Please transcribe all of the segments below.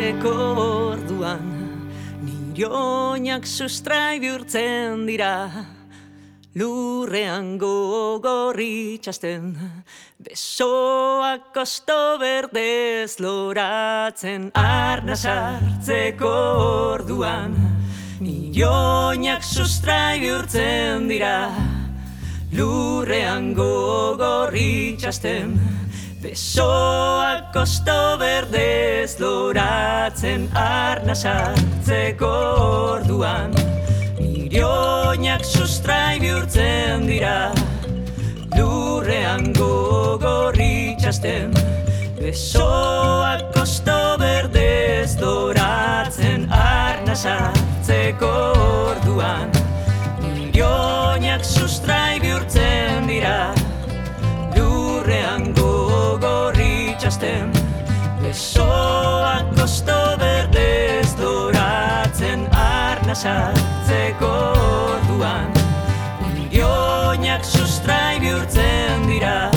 sartzeko orduan Nirioinak sustrai bihurtzen dira. Lurrean gogorri txasten Besoak kosto berdez loratzen. Arna sartzeko orduan Nirioinak sustrai bihurtzen dira. Lurrean gogorri txasten Besoak kosto berdez loratzen Arna sartzeko orduan. Irioinak sustrai bihurtzen dira Lurrean gogorri txasten Besoak kosto berdez loratzen Arna sartzeko orduan. Irioinak Besoak kosto berdez loratzen Arna sartzeko orduan. Irioinak sustrai bihurtzen dira.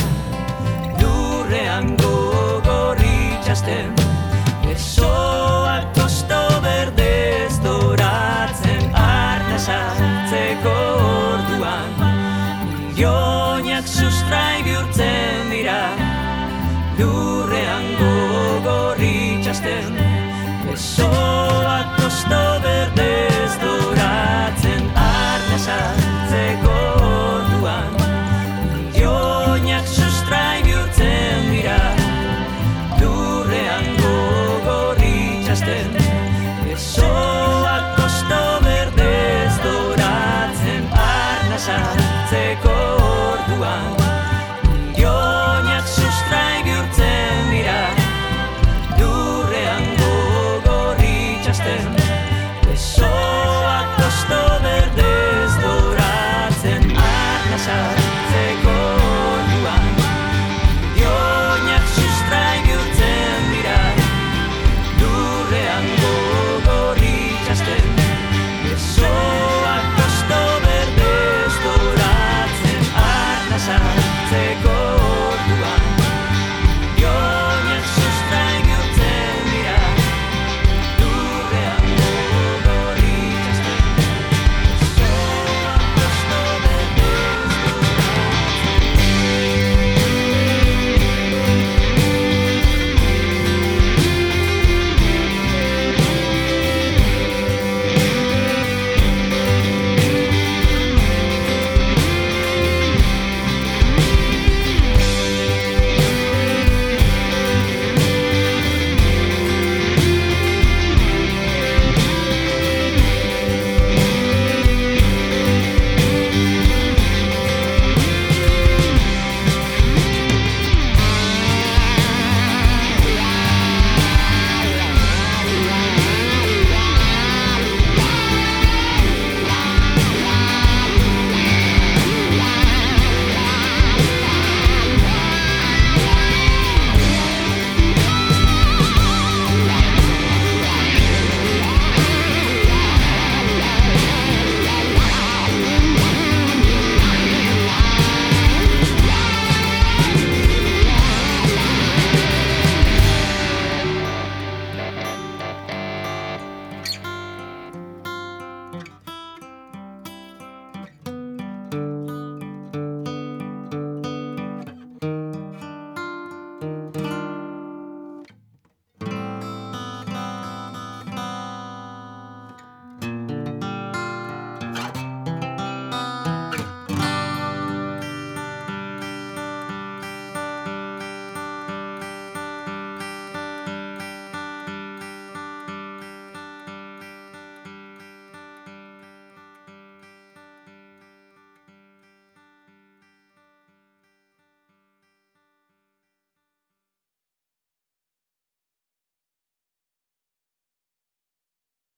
Lurrean gogorri txasten Besoak kosto berdez loratzen Arna sartzeko orduan. Irioinak sustrai bihurtzen dira. Lurrean gogorri